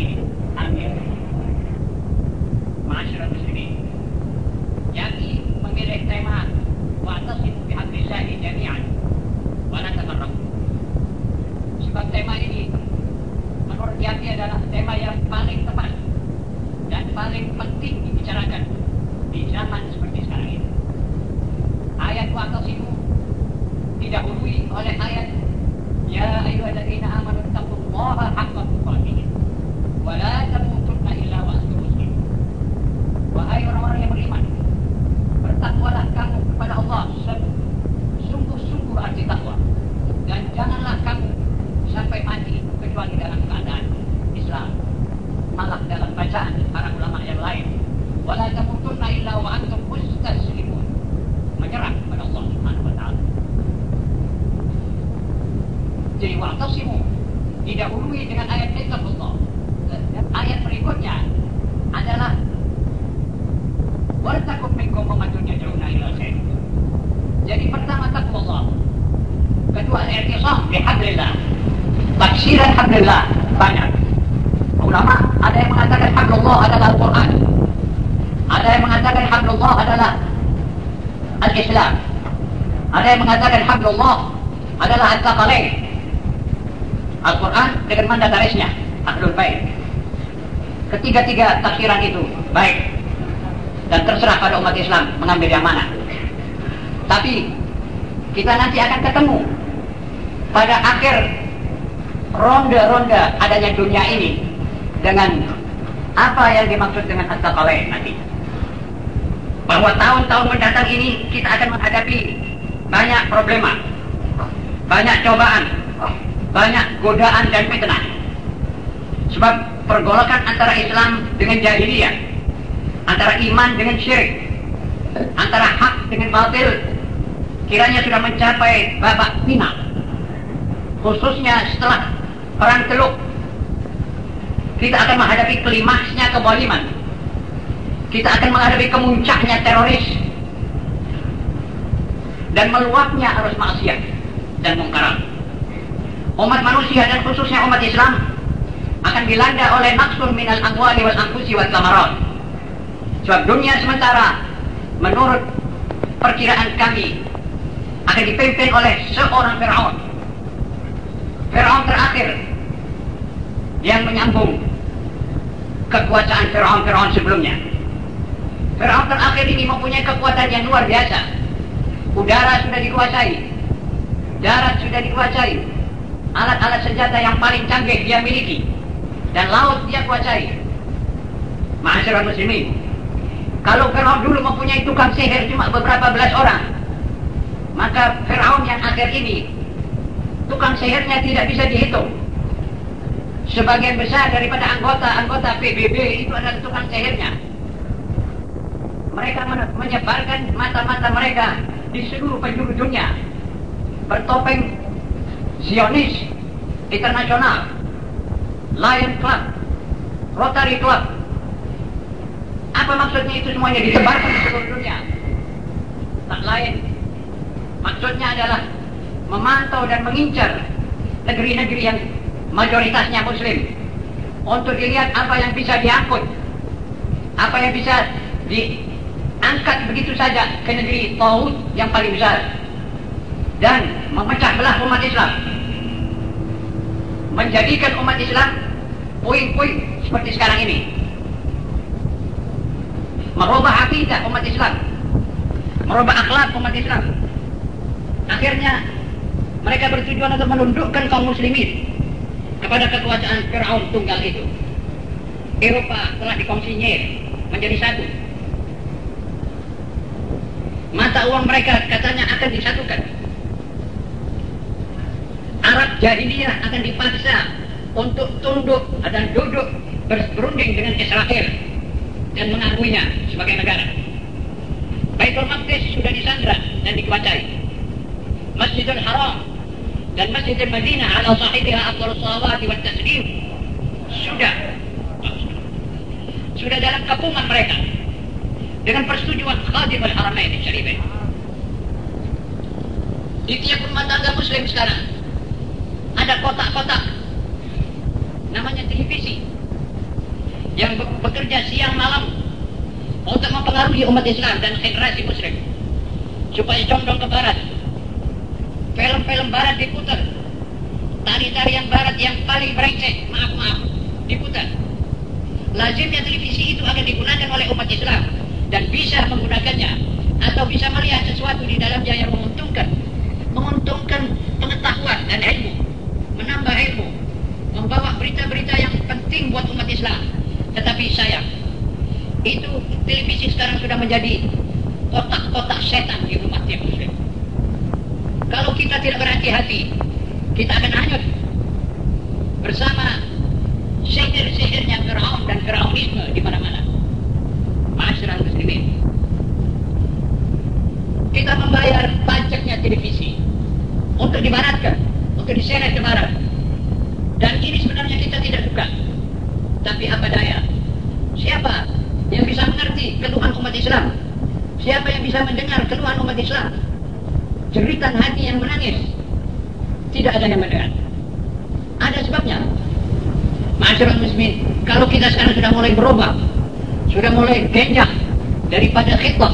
much. Mengatakan hablullah adalah Al-Islam. Ada yang mengatakan hablullah adalah Al-Taqalain. Al-Quran dengan mandatarisnya Ahlul Bait. Ketiga-tiga tafsiran itu baik dan terserah pada umat Islam mengambil yang mana. Tapi kita nanti akan ketemu pada akhir ronde-ronde adanya dunia ini dengan apa yang dimaksud dengan at-taqalain nanti. Bahwa tahun-tahun mendatang ini kita akan menghadapi banyak problema, banyak cobaan, banyak godaan dan fitnah. Sebab pergolakan antara Islam dengan jahiliyah, antara iman dengan syirik, antara hak dengan batil, kiranya sudah mencapai babak final. Khususnya setelah perang teluk, kita akan menghadapi klimaksnya keboliman. Kita akan menghadapi kemuncaknya teroris dan meluapnya arus maksiat dan mungkaran. Umat manusia dan khususnya umat Islam akan dilanda oleh naqsun minal amwali wal anfusi wal samarat. Sebab dunia sementara menurut perkiraan kami akan dipimpin oleh seorang Fir'aun. Fir'aun terakhir yang menyambung kekuasaan Fir'aun-Fir'aun sebelumnya. Fir'aun terakhir ini mempunyai kekuatan yang luar biasa. Udara sudah dikuasai, darat sudah dikuasai, alat-alat senjata yang paling canggih dia miliki, dan laut dia kuasai. Masyarakat muslimin, kalau Fir'aun dulu mempunyai tukang sihir cuma beberapa belas orang, maka Fir'aun yang akhir ini, tukang sihirnya tidak bisa dihitung. Sebagian besar daripada anggota-anggota PBB itu adalah tukang sihirnya. Mereka menyebarkan mata-mata mereka di seluruh penjuru dunia. Bertopeng Zionis Internasional, Lion Club, Rotary Club. Apa maksudnya itu semuanya disebarkan di seluruh dunia? Tak lain. Maksudnya adalah memantau dan mengincar negeri-negeri yang mayoritasnya muslim untuk dilihat apa yang bisa diangkut apa yang bisa diangkat begitu saja ke negeri Taud yang paling besar. Dan memecah belah umat Islam. Menjadikan umat Islam puing-puing seperti sekarang ini. Merubah akidah umat Islam. Merubah akhlak umat Islam. Akhirnya mereka bertujuan untuk menundukkan kaum muslimin kepada kekuasaan Fir'aun tunggal itu. Eropa telah dikonsinyir menjadi satu. Mata uang mereka katanya akan disatukan. Arab jahiliyah akan dipaksa untuk tunduk dan duduk berunding dengan Israel dan mengakuinya sebagai negara. Baitul Maqdis sudah disandra dan dikuasai. Masjidul Haram dan Masjidil Madinah ala sahibiha afdal salawati wa taslim sudah sudah dalam kepungan mereka dengan persetujuan khadim al-haramain syarifain di tiap rumah tangga muslim sekarang ada kotak-kotak. Namanya televisi. Yang bekerja siang malam untuk mempengaruhi umat Islam dan generasi muslim. Supaya condong ke barat. Film-film barat diputar. Tari-tarian barat yang paling brengsek maaf-maaf diputar. Lazimnya televisi itu akan digunakan oleh umat Islam dan bisa menggunakannya atau bisa melihat sesuatu di dalamnya yang menguntungkan menguntungkan pengetahuan dan ilmu menambah ilmu membawa berita-berita yang penting buat umat Islam. Tetapi sayang itu televisi sekarang sudah menjadi kotak-kotak setan di umat yang muslim. Kalau kita tidak berhati-hati kita akan hanyut. Bersama sihir-sihirnya Fir'aun dan Fir'aunisme di mana-mana. Masyarakat muslimin. Kita membayar pajaknya televisi untuk dibaratkan, untuk diseret ke barat. Dan ini sebenarnya kita tidak suka. Tapi apa daya? Siapa yang bisa mengerti keluhan umat Islam? Siapa yang bisa mendengar keluhan umat Islam? Jeritan hati yang menangis. Tidak ada yang mendengar. Ada sebabnya. Masyarakat muslimin, kalau kita sekarang sudah mulai berubah, sudah mulai genjah daripada khidbah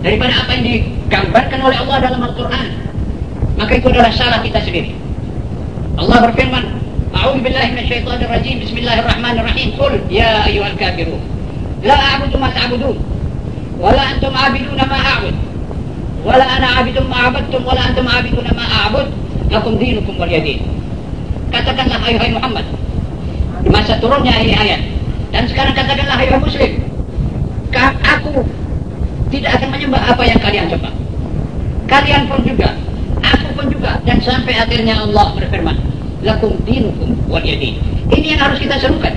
daripada apa yang digambarkan oleh Allah dalam Al-Quran maka itu adalah salah kita sendiri Allah berfirman A'udzu billahi minasyaitonir rajim. Bismillahirrahmanirrahim. Qul ya ayyuhal kafiru La a'budu ma ta'budun. Wa la antum 'abiduna ma a'bud. Wa la ana 'abidun ma 'abadtum wa la antum 'abiduna ma a'bud. Lakum dinukum waliyadin. Katakanlah ayuhai Muhammad. Di masa turunnya ini ayat dan sekarang katakanlah hai muslim. Aku tidak akan menyembah apa yang kalian coba. Kalian pun juga aku pun juga dan sampai akhirnya Allah berfirman lakum dinukum waliyadin ini yang harus kita serukan.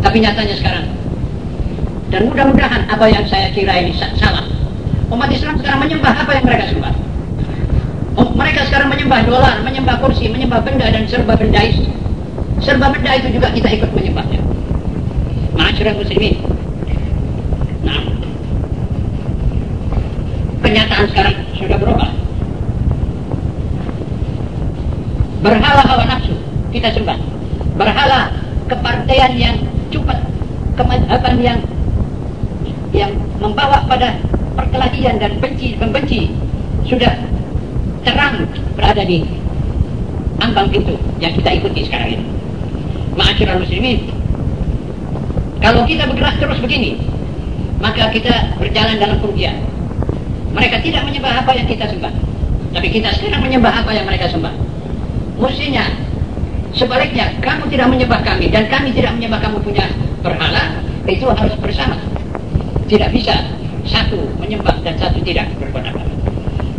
Tapi nyatanya sekarang dan mudah-mudahan apa yang saya kira ini salah umat Islam sekarang menyembah apa yang mereka sembah. Oh, mereka sekarang menyembah dolar menyembah kursi, menyembah benda dan serba benda itu. Serba benda itu juga kita ikut menyembahnya Masyarakat muslimin nah. Kenyataan sekarang sudah berubah. Berhala hawa nafsu kita sembah. Berhala kepartean yang cepat kemadhaban yang yang membawa pada perkelahian dan benci membenci sudah terang berada di ambang pintu yang kita ikuti sekarang ini. Ma'asyiral muslimin kalau kita bergerak terus begini maka kita berjalan dalam kerugian mereka tidak menyembah apa yang kita sembah tapi kita sekarang menyembah apa yang mereka sembah Mestinya sebaliknya kamu tidak menyembah kami dan kami tidak menyembah kamu punya berhala itu harus bersama. Tidak bisa satu menyembah dan satu tidak berbuat apa.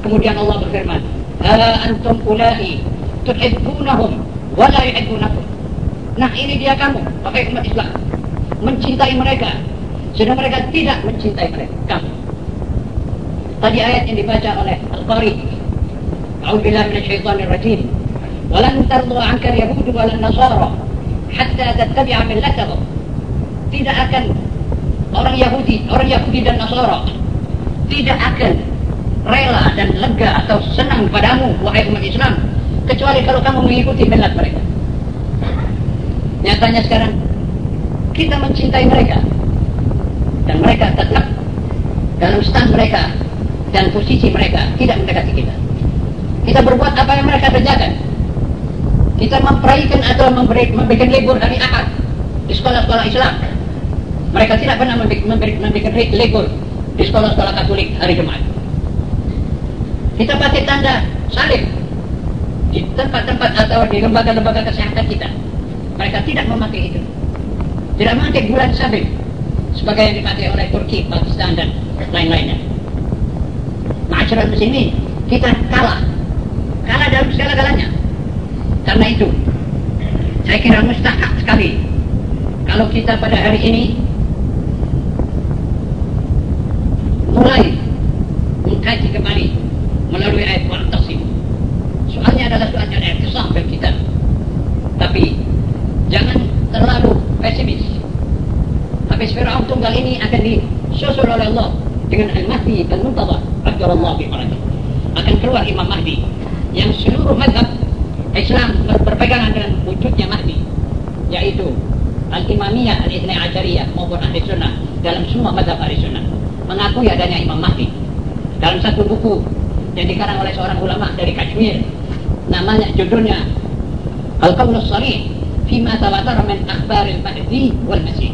Kemudian Allah berfirman, "Ha antum ulai tuhibbunahum wa la yuhibbunakum." Nah, ini dia kamu, pakai umat Islam mencintai mereka sudah mereka tidak mencintai mereka tadi ayat yang dibaca oleh Al-Qari A'udzubillah minasyaitonir rajim walan tardu anka yahudu walan nasara hatta tattabi'a millatahum. Tidak akan orang Yahudi, orang Yahudi dan Nasara tidak akan rela dan lega atau senang padamu wahai umat Islam kecuali kalau kamu mengikuti milat mereka. Nyatanya sekarang kita mencintai mereka dan mereka tetap dalam stand mereka dan posisi mereka tidak mendekati kita. Kita berbuat apa yang mereka kerjakan kita memperaikan atau memberi, membuat libur hari Ahad di sekolah-sekolah Islam. Mereka tidak pernah membuat libur di sekolah-sekolah Katolik hari Jumat. Kita pakai tanda salib di tempat-tempat atau di lembaga-lembaga kesehatan kita. Mereka tidak memakai itu. Tidak memakai bulan sabit sebagai yang dipakai oleh Turki, Pakistan dan lain-lainnya. Masyarakat di sini kita kalah. Kalah dalam segala-galanya. Karena itu, saya kira mustahak sekali kalau kita pada hari ini mulai mengkaji kembali melalui ayat. Soalnya adalah soalnya ayat kisah bagi kita. Tapi jangan terlalu pesimis. Habis Fir'aun tunggal ini akan disusul oleh Allah dengan Al-Mahdi Al-Muntadha. Rasulullah akan keluar Imam Mahdi yang seluruh madhab Islam berpegangan dengan wujudnya Mahdi yaitu Al-Imamiyah Al-Ithnai Asyariyah maupun Ahli Sunnah dalam semua madhab Ahli Sunnah. Mengakui adanya Imam Mahdi. Dalam satu buku yang dikarang oleh seorang ulama dari Kashmir namanya judulnya Al-Qawl Sarih Fima Tawatar min Akhbaril Mahdi wal Masih